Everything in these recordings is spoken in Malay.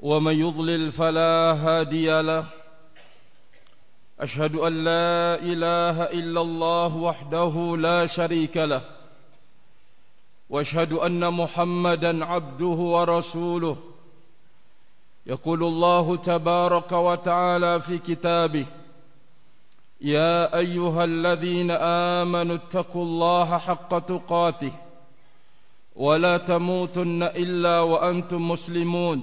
ومن يضلل فلا هادي له. أشهد أن لا إله إلا الله وحده لا شريك له. وأشهد أن محمدا عبده ورسوله. يقول الله تبارك وتعالى في كتابه يا أيها الذين آمنوا اتقوا الله حق تقاته ولا تموتن إلا وأنتم مسلمون.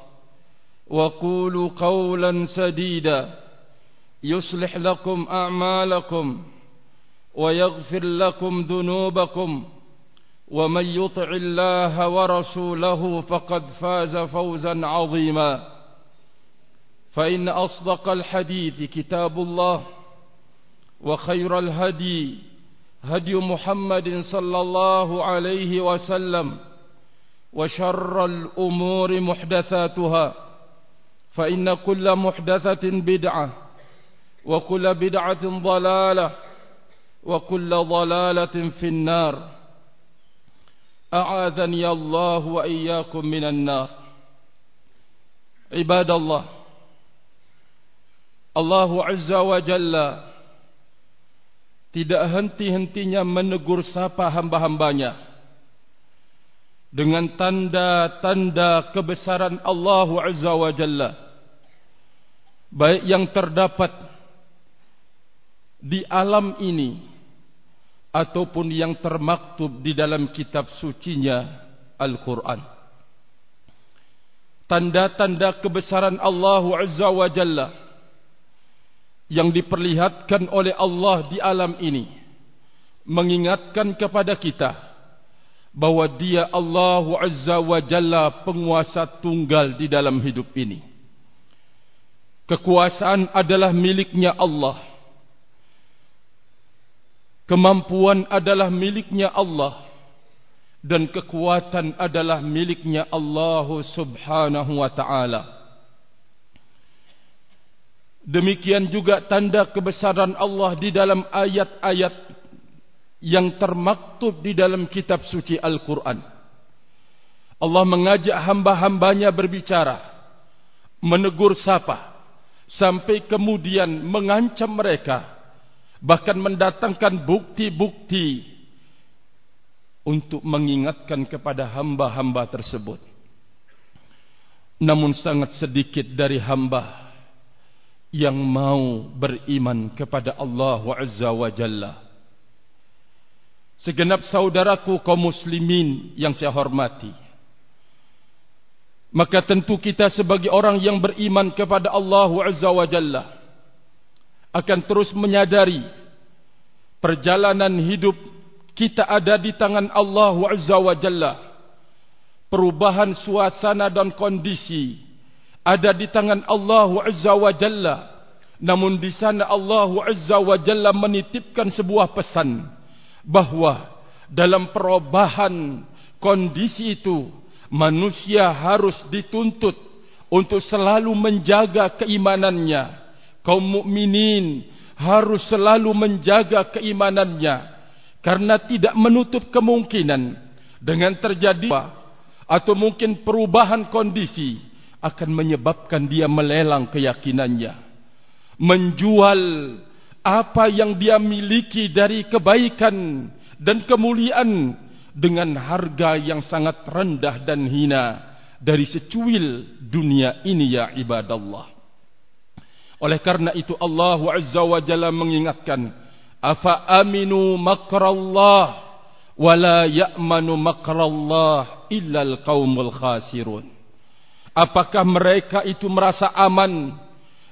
وقولوا قولا سديدا. يصلح لكم أعمالكم ويغفر لكم ذنوبكم. ومن يطع الله ورسوله فقد فاز فوزا عظيما. فإن أصدق الحديث كتاب الله وخير الهدي هدي محمد صلى الله عليه وسلم وشر الأمور محدثاتها. فإن كل محدثة بدعة وكل بدعة ضلالة وكل ضلالة في النار أعاذني الله وإياكم من النار عباد الله Allah Azza wa Jalla tidak henti-hentinya menegur sapa hamba-hambanya dengan tanda-tanda kebesaran Allah Azza wa Jalla baik yang terdapat di alam ini ataupun yang termaktub di dalam kitab sucinya Al-Quran. Tanda-tanda kebesaran Allah Azza wa Jalla yang diperlihatkan oleh Allah di alam ini mengingatkan kepada kita bahwa dia Allah Azza wa Jalla penguasa tunggal di dalam hidup ini kekuasaan adalah miliknya Allah. Kemampuan adalah miliknya Allah. Dan kekuatan adalah miliknya Allah Subhanahu wa taala. Demikian juga tanda kebesaran Allah di dalam ayat-ayat yang termaktub di dalam kitab suci Al-Quran. Allah mengajak hamba-hambanya berbicara, menegur sapa, sampai kemudian mengancam mereka, bahkan mendatangkan bukti-bukti untuk mengingatkan kepada hamba-hamba tersebut. Namun sangat sedikit dari hamba yang mau beriman kepada Allah Azza wa Jalla. Segenap saudaraku kaum muslimin yang saya hormati. Maka tentu kita sebagai orang yang beriman kepada Allah Azza wa Jalla akan terus menyadari perjalanan hidup kita ada di tangan Allah Azza wa Jalla. Perubahan suasana dan kondisi ada di tangan Allah Azza wa Jalla. Namun di sana Allah Azza wa Jalla menitipkan sebuah pesan bahawa dalam perubahan kondisi itu manusia harus dituntut untuk selalu menjaga keimanannya. Kaum mukminin harus selalu menjaga keimanannya karena tidak menutup kemungkinan dengan terjadi atau mungkin perubahan kondisi akan menyebabkan dia melelang keyakinannya menjual apa yang dia miliki dari kebaikan dan kemuliaan dengan harga yang sangat rendah dan hina dari secuil dunia ini ya ibadallah Oleh karena itu Allah Azza wa Jalla mengingatkan, "Afa aminu makrallah wa la ya'manu makrallah illa al-qaumul khasirun." Apakah mereka itu merasa aman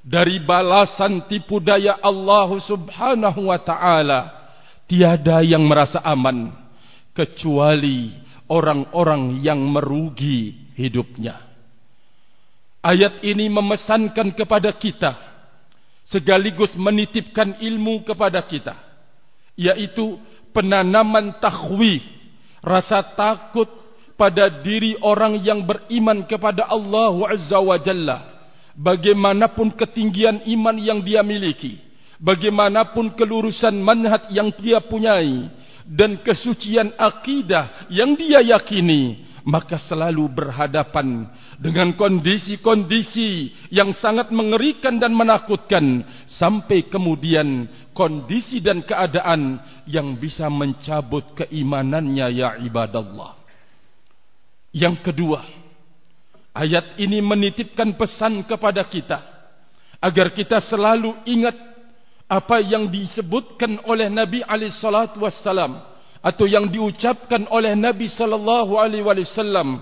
dari balasan tipu daya Allah Subhanahu wa taala? Tiada yang merasa aman kecuali orang-orang yang merugi hidupnya. Ayat ini memesankan kepada kita segaligus menitipkan ilmu kepada kita yaitu penanaman takhwif rasa takut pada diri orang yang beriman kepada Allah Azza wa Jalla bagaimanapun ketinggian iman yang dia miliki bagaimanapun kelurusan manhaj yang dia punyai dan kesucian akidah yang dia yakini maka selalu berhadapan dengan kondisi-kondisi yang sangat mengerikan dan menakutkan sampai kemudian kondisi dan keadaan yang bisa mencabut keimanannya ya ibadallah. Yang kedua, ayat ini menitipkan pesan kepada kita agar kita selalu ingat apa yang disebutkan oleh Nabi alaihi salatu wasallam atau yang diucapkan oleh Nabi sallallahu alaihi wasallam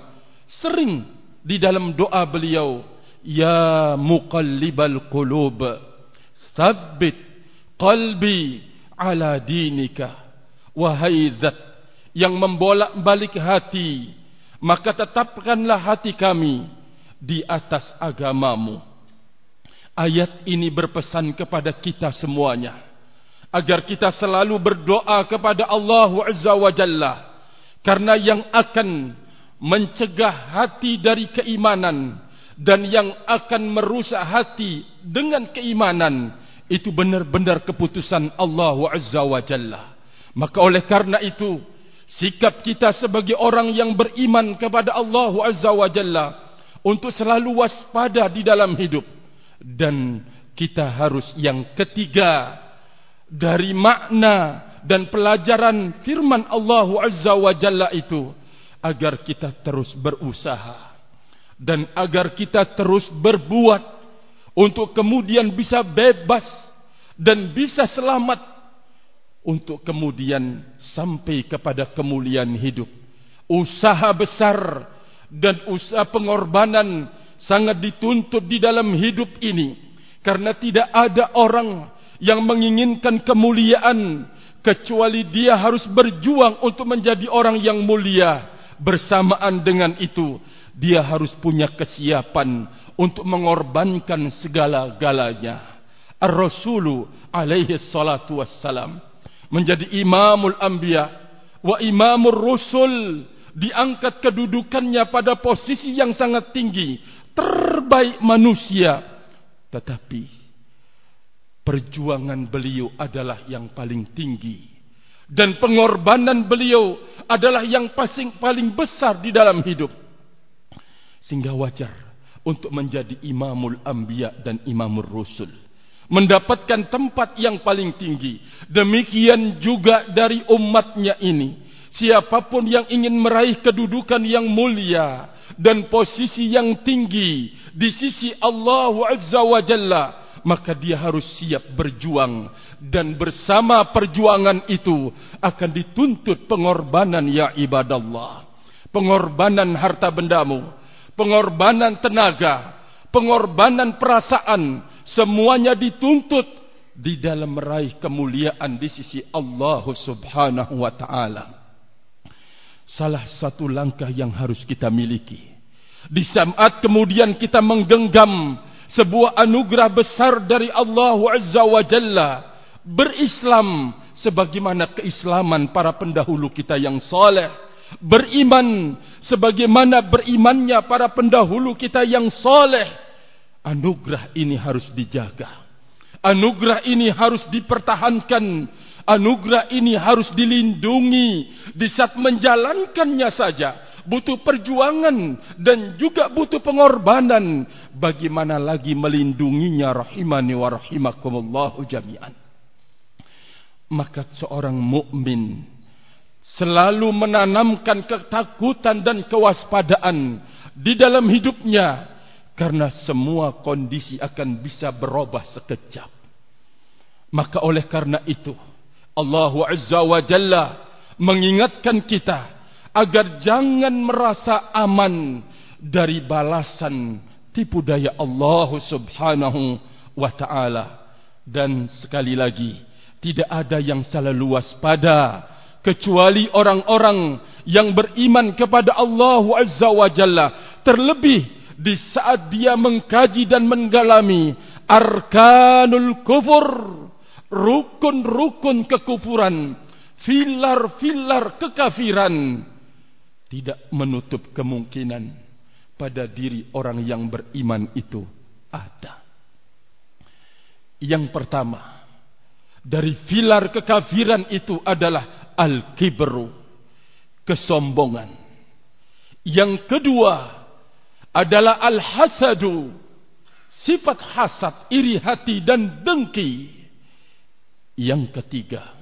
sering di dalam doa beliau ya muqallibal qulub tsabbit qalbi ala dinika wahai zat yang membolak-balik hati maka tetapkanlah hati kami di atas agamamu ayat ini berpesan kepada kita semuanya. Agar kita selalu berdoa kepada Allah Azza wa Jalla. Karena yang akan mencegah hati dari keimanan dan yang akan merusak hati dengan keimanan itu benar-benar keputusan Allah Azza wa Jalla. Maka oleh karena itu sikap kita sebagai orang yang beriman kepada Allah Azza wa Jalla untuk selalu waspada di dalam hidup dan kita harus yang ketiga dari makna dan pelajaran firman Allah Azza wa Jalla itu agar kita terus berusaha dan agar kita terus berbuat untuk kemudian bisa bebas dan bisa selamat untuk kemudian sampai kepada kemuliaan hidup. Usaha besar dan usaha pengorbanan sangat dituntut di dalam hidup ini karena tidak ada orang yang menginginkan kemuliaan kecuali dia harus berjuang untuk menjadi orang yang mulia bersamaan dengan itu. Dia harus punya kesiapan untuk mengorbankan segala-galanya. Ar-rasulu alaihi salatu wassalam menjadi imamul anbiya wa imamur rusul diangkat kedudukannya pada posisi yang sangat tinggi terbaik manusia. Tetapi perjuangan beliau adalah yang paling tinggi. Dan pengorbanan beliau adalah yang paling paling besar di dalam hidup. Sehingga wajar untuk menjadi imamul anbiya dan imamul rusul. Mendapatkan tempat yang paling tinggi. Demikian juga dari umatnya ini. Siapapun yang ingin meraih kedudukan yang mulia dan posisi yang tinggi di sisi Allah Azza wa Jalla maka dia harus siap berjuang. Dan bersama perjuangan itu akan dituntut pengorbanan ya ibadallah. Pengorbanan harta bendamu pengorbanan tenaga pengorbanan perasaan semuanya dituntut di dalam meraih kemuliaan di sisi Allah Subhanahu wa taala salah satu langkah yang harus kita miliki. Di saat kemudian kita menggenggam sebuah anugerah besar dari Allah Azza wa Jalla berislam sebagaimana keislaman para pendahulu kita yang saleh beriman sebagaimana berimannya para pendahulu kita yang saleh anugerah ini harus dijaga. Anugerah ini harus dipertahankan anugerah ini harus dilindungi di saat menjalankannya saja. Butuh perjuangan dan juga butuh pengorbanan. Bagaimana lagi melindunginya rahimani wa rahimakumullahu jami'an. Maka seorang mukmin selalu menanamkan ketakutan dan kewaspadaan di dalam hidupnya Karena semua kondisi akan bisa berubah sekejap. Maka oleh karena itu Allah Azza wa Jalla mengingatkan kita agar jangan merasa aman dari balasan tipu daya Allah Subhanahu wa taala. Dan sekali lagi tidak ada yang selalu waspada kecuali orang-orang yang beriman kepada Allah Azza wa Jalla. Terlebih di saat dia mengkaji dan menggalami arkanul kufur rukun-rukun kekufuran filar-filar kekafiran tidak menutup kemungkinan pada diri orang yang beriman itu ada. Yang pertama dari filar kekafiran itu adalah al-kibru kesombongan. Yang kedua adalah al-hasadu sifat hasad iri hati dan dengki yang ketiga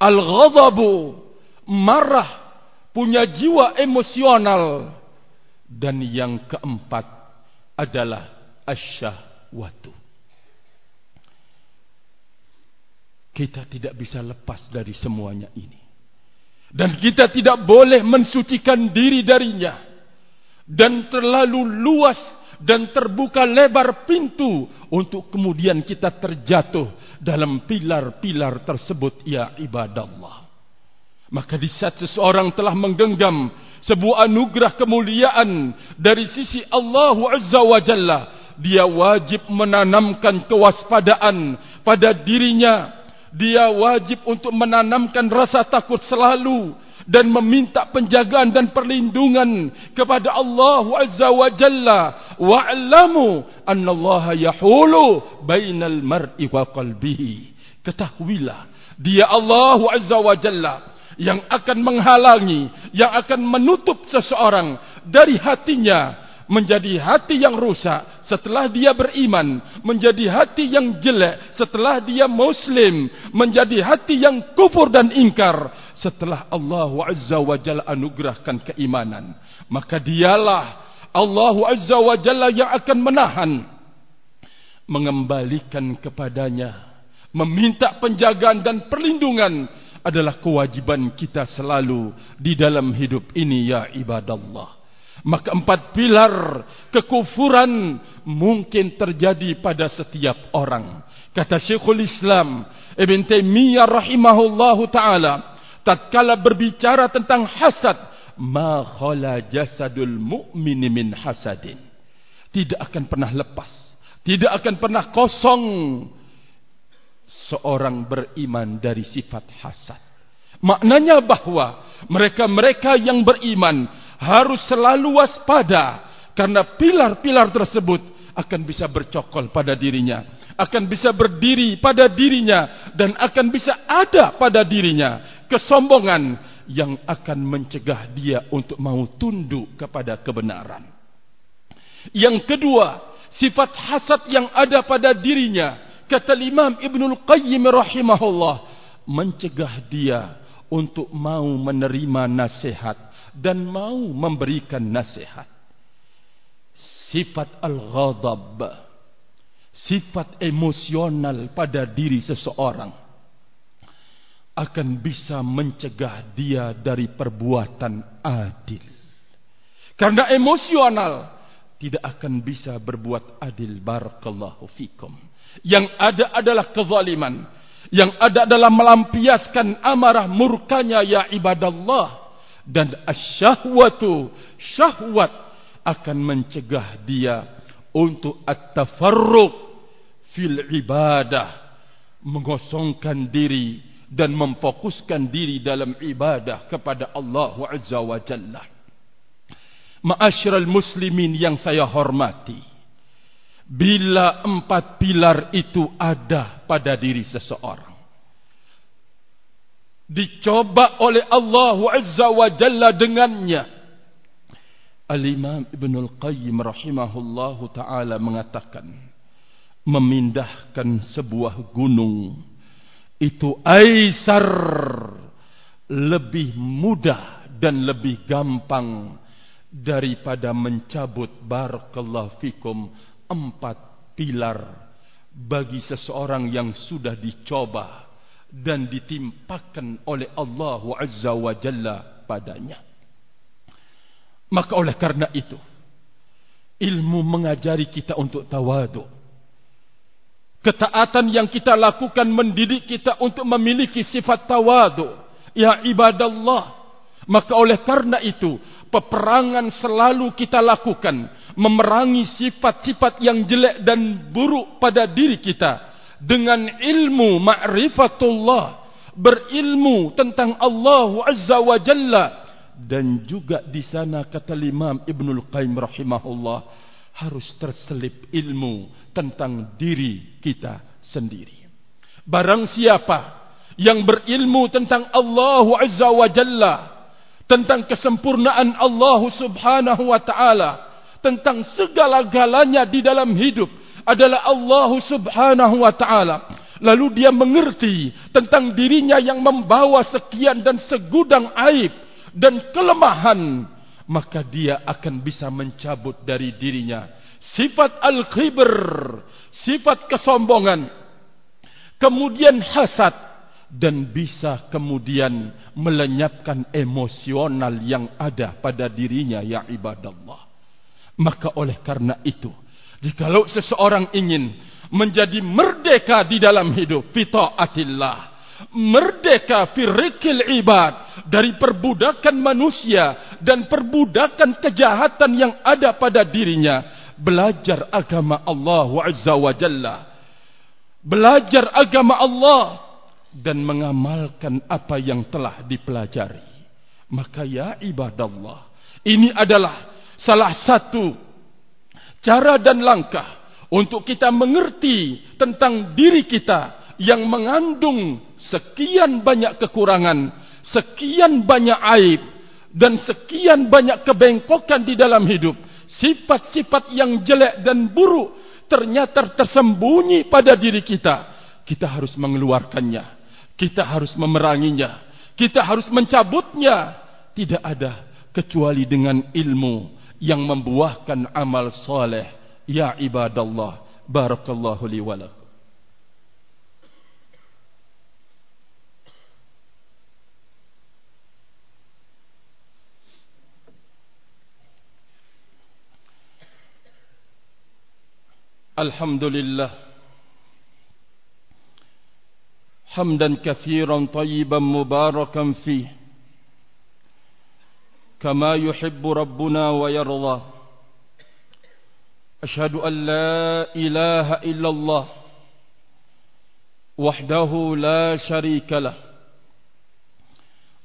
al-ghadabu marah punya jiwa emosional dan yang keempat adalah asyahwatu kita tidak bisa lepas dari semuanya ini. Dan kita tidak boleh mensucikan diri darinya. Dan terlalu luas dan terbuka lebar pintu untuk kemudian kita terjatuh dalam pilar-pilar tersebut ya ibadah Allah. Maka di saat seseorang telah menggenggam sebuah anugerah kemuliaan dari sisi Allah Azza wa Jalla, dia wajib menanamkan kewaspadaan pada dirinya dia wajib untuk menanamkan rasa takut selalu dan meminta penjagaan dan perlindungan kepada Allah Azza wa Jalla. Wa'lamu anna Allah yahulu bainal mar'i wa qalbihi. Ketahuilah dia Allah Azza wa Jalla yang akan menghalangi yang akan menutup seseorang dari hatinya menjadi hati yang rusak setelah dia beriman menjadi hati yang jelek setelah dia muslim menjadi hati yang kufur dan ingkar setelah Allah Azza wa Jalla anugerahkan keimanan maka dialah Allah Azza wa Jalla yang akan menahan mengembalikan kepadanya meminta penjagaan dan perlindungan adalah kewajiban kita selalu di dalam hidup ini ya ibadallah Maka empat pilar kekufuran mungkin terjadi pada setiap orang. Kata Syekhul Islam Ibn Taymiyyah rahimahullahu ta'ala. Tatkala berbicara tentang hasad. Ma khala jasadul mu'mini min hasadin. Tidak akan pernah lepas. Tidak akan pernah kosong. Seorang beriman dari sifat hasad. Maknanya bahawa mereka-mereka yang beriman harus selalu waspada karena pilar-pilar tersebut akan bisa bercokol pada dirinya, akan bisa berdiri pada dirinya dan akan bisa ada pada dirinya kesombongan yang akan mencegah dia untuk mau tunduk kepada kebenaran. Yang kedua, sifat hasad yang ada pada dirinya, kata Imam Ibnul Qayyim rahimahullah, mencegah dia untuk mau menerima nasihat dan mau memberikan nasihat. Sifat al-ghadab, sifat emosional pada diri seseorang akan bisa mencegah dia dari perbuatan adil. Karena emosional tidak akan bisa berbuat adil barakallahu fikum. Yang ada adalah kezaliman. Yang ada adalah melampiaskan amarah murkanya ya ibadallah dan asyahwatu syahwat akan mencegah dia untuk at-tafarruq fil ibadah mengosongkan diri dan memfokuskan diri dalam ibadah kepada Allah Azza wa Jalla. Ma'asyiral muslimin yang saya hormati. Bila empat pilar itu ada pada diri seseorang dicoba oleh Allah Azza wa Jalla dengannya. Al-Imam Ibn Al-Qayyim rahimahullahu ta'ala mengatakan, memindahkan sebuah gunung, itu aisar, lebih mudah dan lebih gampang daripada mencabut barakallahu fikum empat pilar bagi seseorang yang sudah dicoba dan ditimpakan oleh Allah Azza wa Jalla padanya. Maka oleh karena itu, ilmu mengajari kita untuk tawadu. Ketaatan yang kita lakukan mendidik kita untuk memiliki sifat tawadu. Ya ibadallah. Maka oleh karena itu, peperangan selalu kita lakukan memerangi sifat-sifat yang jelek dan buruk pada diri kita dengan ilmu ma'rifatullah berilmu tentang Allah Azza wa Jalla dan juga di sana kata Imam Ibnul Qayyim rahimahullah harus terselip ilmu tentang diri kita sendiri barang siapa yang berilmu tentang Allah Azza wa Jalla tentang kesempurnaan Allah Subhanahu wa taala, tentang segala-galanya di dalam hidup adalah Allah Subhanahu wa taala. Lalu dia mengerti tentang dirinya yang membawa sekian dan segudang aib dan kelemahan, maka dia akan bisa mencabut dari dirinya. Sifat al-khibr, sifat kesombongan, kemudian hasad, dan bisa kemudian melenyapkan emosional yang ada pada dirinya ya ibadallah. Maka oleh karena itu jikalau seseorang ingin menjadi merdeka di dalam hidup fi taatillah merdeka fi rikil ibad dari perbudakan manusia dan perbudakan kejahatan yang ada pada dirinya belajar agama Allah azza wa jalla belajar agama Allah dan mengamalkan apa yang telah dipelajari. Maka ya ibadallah, ini adalah salah satu cara dan langkah untuk kita mengerti tentang diri kita yang mengandung sekian banyak kekurangan, sekian banyak aib dan sekian banyak kebengkokan di dalam hidup. Sifat-sifat yang jelek dan buruk ternyata tersembunyi pada diri kita. Kita harus mengeluarkannya kita harus memeranginya. Kita harus mencabutnya. Tidak ada kecuali dengan ilmu yang membuahkan amal soleh. Ya ibadallah. Barakallahu li walakum. Alhamdulillah. حمدا كثيرا طيبا مباركا فيه كما يحب ربنا ويرضى أشهد أن لا إله إلا الله وحده لا شريك له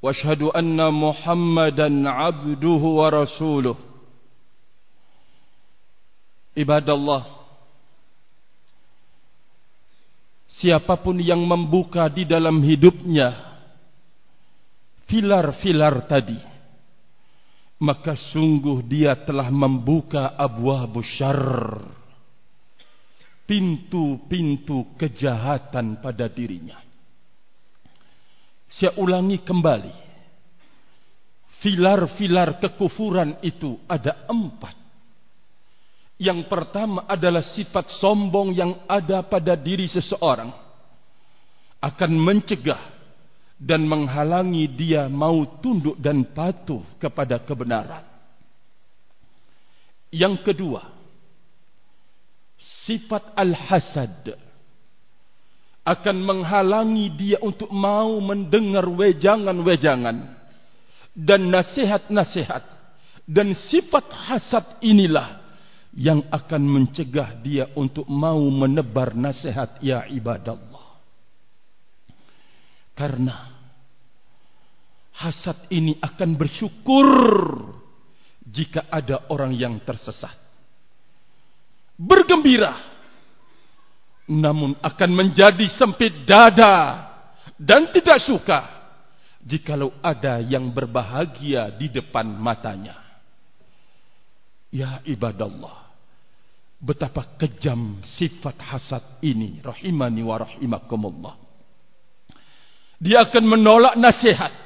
وأشهد أن محمدا عبده ورسوله عباد الله siapapun yang membuka di dalam hidupnya filar-filar tadi maka sungguh dia telah membuka abwab syarr pintu-pintu kejahatan pada dirinya. Saya ulangi kembali filar-filar kekufuran itu ada empat yang pertama adalah sifat sombong yang ada pada diri seseorang. Akan mencegah dan menghalangi dia mau tunduk dan patuh kepada kebenaran. Yang kedua, sifat al-hasad. Akan menghalangi dia untuk mau mendengar wejangan-wejangan dan nasihat-nasihat. Dan sifat hasad inilah yang akan mencegah dia untuk mau menebar nasihat ya ibadallah. Karena hasad ini akan bersyukur jika ada orang yang tersesat. Bergembira namun akan menjadi sempit dada dan tidak suka jikalau ada yang berbahagia di depan matanya. Ya ibadallah betapa kejam sifat hasad ini rahimani wa rahimakumullah dia akan menolak nasihat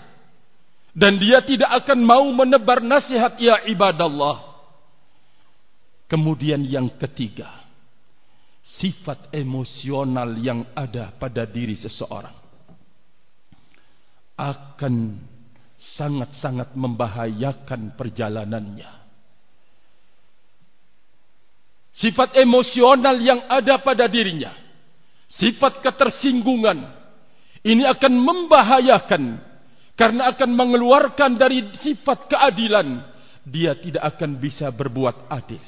Dan dia tidak akan mau menebar nasihat ya ibadallah. Kemudian yang ketiga, sifat emosional yang ada pada diri seseorang akan sangat-sangat membahayakan perjalanannya. Sifat emosional yang ada pada dirinya, sifat ketersinggungan, ini akan membahayakan karena akan mengeluarkan dari sifat keadilan. Dia tidak akan bisa berbuat adil.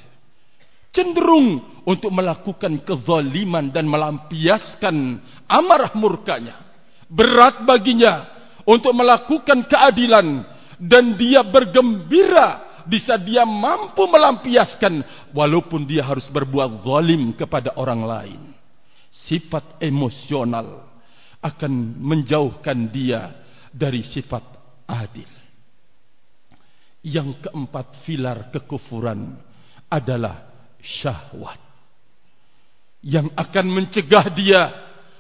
Cenderung untuk melakukan kezaliman dan melampiaskan amarah murkanya. Berat baginya untuk melakukan keadilan dan dia bergembira bisa dia mampu melampiaskan walaupun dia harus berbuat zalim kepada orang lain. Sifat emosional akan menjauhkan dia dari sifat adil. Yang keempat filar kekufuran adalah syahwat. Yang akan mencegah dia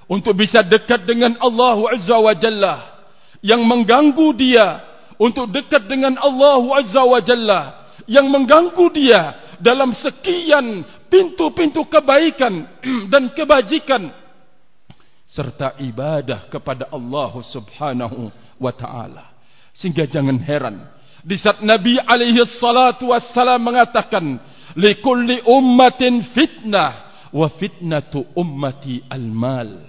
untuk bisa dekat dengan Allah Azza wa Jalla. Yang mengganggu dia untuk dekat dengan Allah Azza wa Jalla. Yang mengganggu dia dalam sekian pintu-pintu kebaikan dan kebajikan serta ibadah kepada Allah Subhanahu wa taala. Sehingga jangan heran di saat Nabi alaihi salatu wassalam mengatakan likulli ummatin fitnah wa fitnatu ummati almal.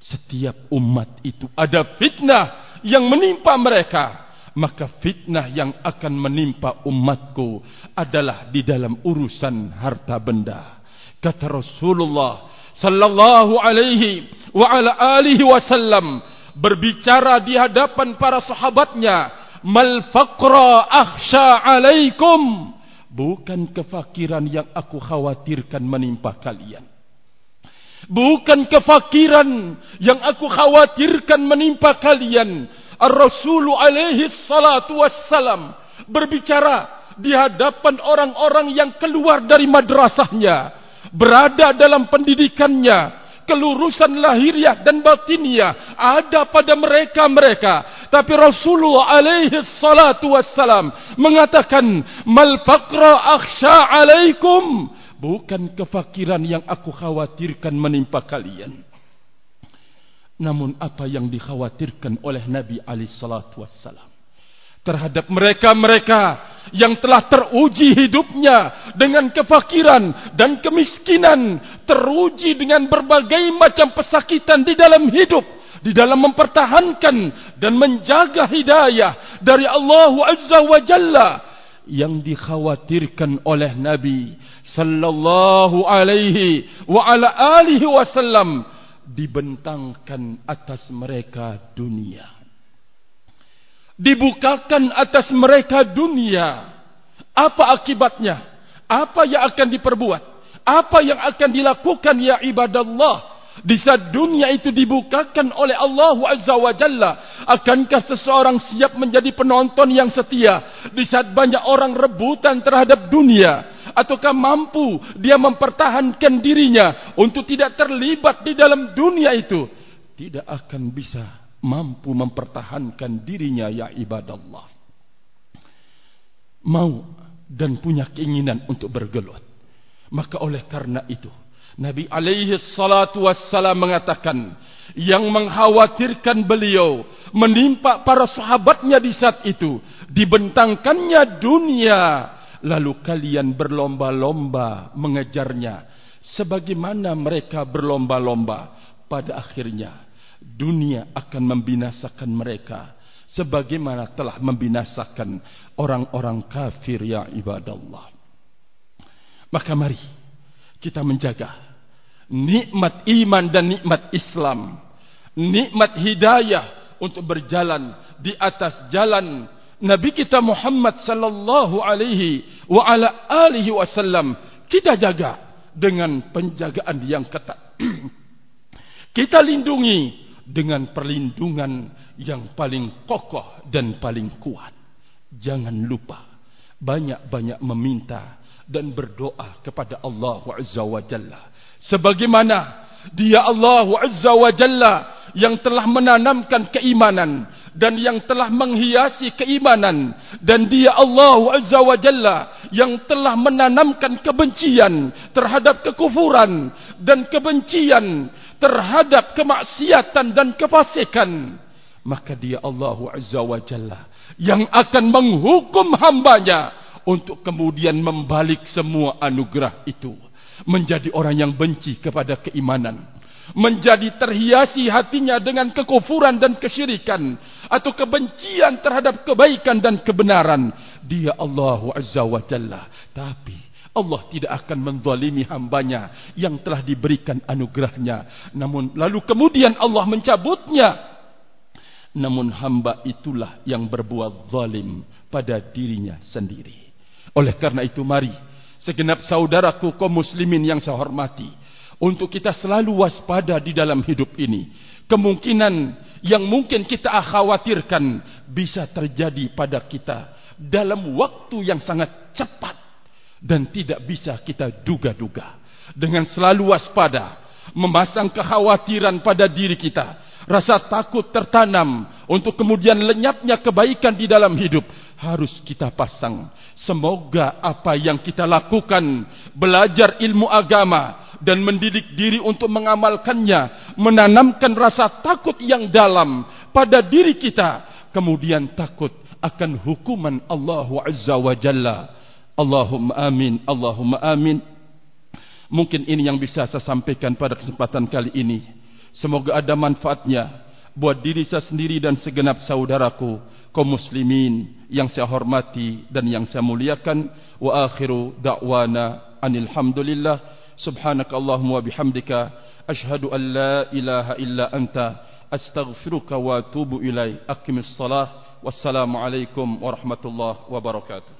Setiap umat itu ada fitnah yang menimpa mereka. Maka fitnah yang akan menimpa umatku adalah di dalam urusan harta benda. Kata Rasulullah sallallahu alaihi wa ala alihi wasallam berbicara di hadapan para sahabatnya mal faqra akhsha alaikum bukan kefakiran yang aku khawatirkan menimpa kalian bukan kefakiran yang aku khawatirkan menimpa kalian ar-rasul alaihi salatu wassalam berbicara di hadapan orang-orang yang keluar dari madrasahnya berada dalam pendidikannya kelurusan lahiriah dan batiniah ada pada mereka-mereka. Tapi Rasulullah alaihi salatu wassalam mengatakan mal faqra akhsha alaikum? Bukan kefakiran yang aku khawatirkan menimpa kalian namun apa yang dikhawatirkan oleh Nabi wassalam terhadap mereka-mereka yang telah teruji hidupnya dengan kefakiran dan kemiskinan, teruji dengan berbagai macam pesakitan di dalam hidup, di dalam mempertahankan dan menjaga hidayah dari Allah Azza wa Jalla yang dikhawatirkan oleh Nabi sallallahu alaihi wa ala alihi wasallam dibentangkan atas mereka dunia dibukakan atas mereka dunia. Apa akibatnya? Apa yang akan diperbuat? Apa yang akan dilakukan ya ibadallah? Di saat dunia itu dibukakan oleh Allah Azza wa Jalla. Akankah seseorang siap menjadi penonton yang setia? Di saat banyak orang rebutan terhadap dunia. Ataukah mampu dia mempertahankan dirinya untuk tidak terlibat di dalam dunia itu? Tidak akan bisa mampu mempertahankan dirinya ya ibadallah mau dan punya keinginan untuk bergelut maka oleh karena itu Nabi alaihi salatu wassalam mengatakan yang mengkhawatirkan beliau menimpa para sahabatnya di saat itu dibentangkannya dunia lalu kalian berlomba-lomba mengejarnya. Sebagaimana mereka berlomba-lomba pada akhirnya dunia akan membinasakan mereka. Sebagaimana telah membinasakan orang-orang kafir ya ibadallah. Maka mari kita menjaga nikmat iman dan nikmat Islam. Nikmat hidayah untuk berjalan di atas jalan Nabi kita Muhammad sallallahu alaihi wa ala alihi wasallam kita jaga dengan penjagaan yang ketat kita lindungi dengan perlindungan yang paling kokoh dan paling kuat. Jangan lupa banyak-banyak meminta dan berdoa kepada Allah Azza wa Jalla. Sebagaimana dia Allah Azza wa Jalla yang telah menanamkan keimanan dan yang telah menghiasi keimanan. Dan dia Allah Azza wa Jalla yang telah menanamkan kebencian terhadap kekufuran dan kebencian terhadap kemaksiatan dan kefasikan. Maka dia Allah Azza wa Jalla yang akan menghukum hambanya untuk kemudian membalik semua anugerah itu. Menjadi orang yang benci kepada keimanan menjadi terhiasi hatinya dengan kekufuran dan kesyirikan atau kebencian terhadap kebaikan dan kebenaran. Dia Allah Azza wa Jalla. Tapi Allah tidak akan menzalimi hambanya yang telah diberikan anugerahnya. Namun lalu kemudian Allah mencabutnya. Namun hamba itulah yang berbuat zalim pada dirinya sendiri. Oleh karena itu mari segenap saudaraku kaum muslimin yang saya hormati untuk kita selalu waspada di dalam hidup ini. Kemungkinan yang mungkin kita khawatirkan bisa terjadi pada kita dalam waktu yang sangat cepat dan tidak bisa kita duga-duga. Dengan selalu waspada, memasang kekhawatiran pada diri kita, rasa takut tertanam untuk kemudian lenyapnya kebaikan di dalam hidup harus kita pasang. Semoga apa yang kita lakukan, belajar ilmu agama dan mendidik diri untuk mengamalkannya, menanamkan rasa takut yang dalam pada diri kita, kemudian takut akan hukuman Allah Azza wa Jalla. Allahumma amin, Allahumma amin. Mungkin ini yang bisa saya sampaikan pada kesempatan kali ini. Semoga ada manfaatnya buat diri saya sendiri dan segenap saudaraku kaum muslimin yang saya hormati dan yang saya muliakan wa akhiru da'wana anil hamdulillah allahumma wa bihamdika ashhadu an la ilaha illa anta astaghfiruka wa atubu ilaik aqimis salah wassalamu alaikum warahmatullahi wabarakatuh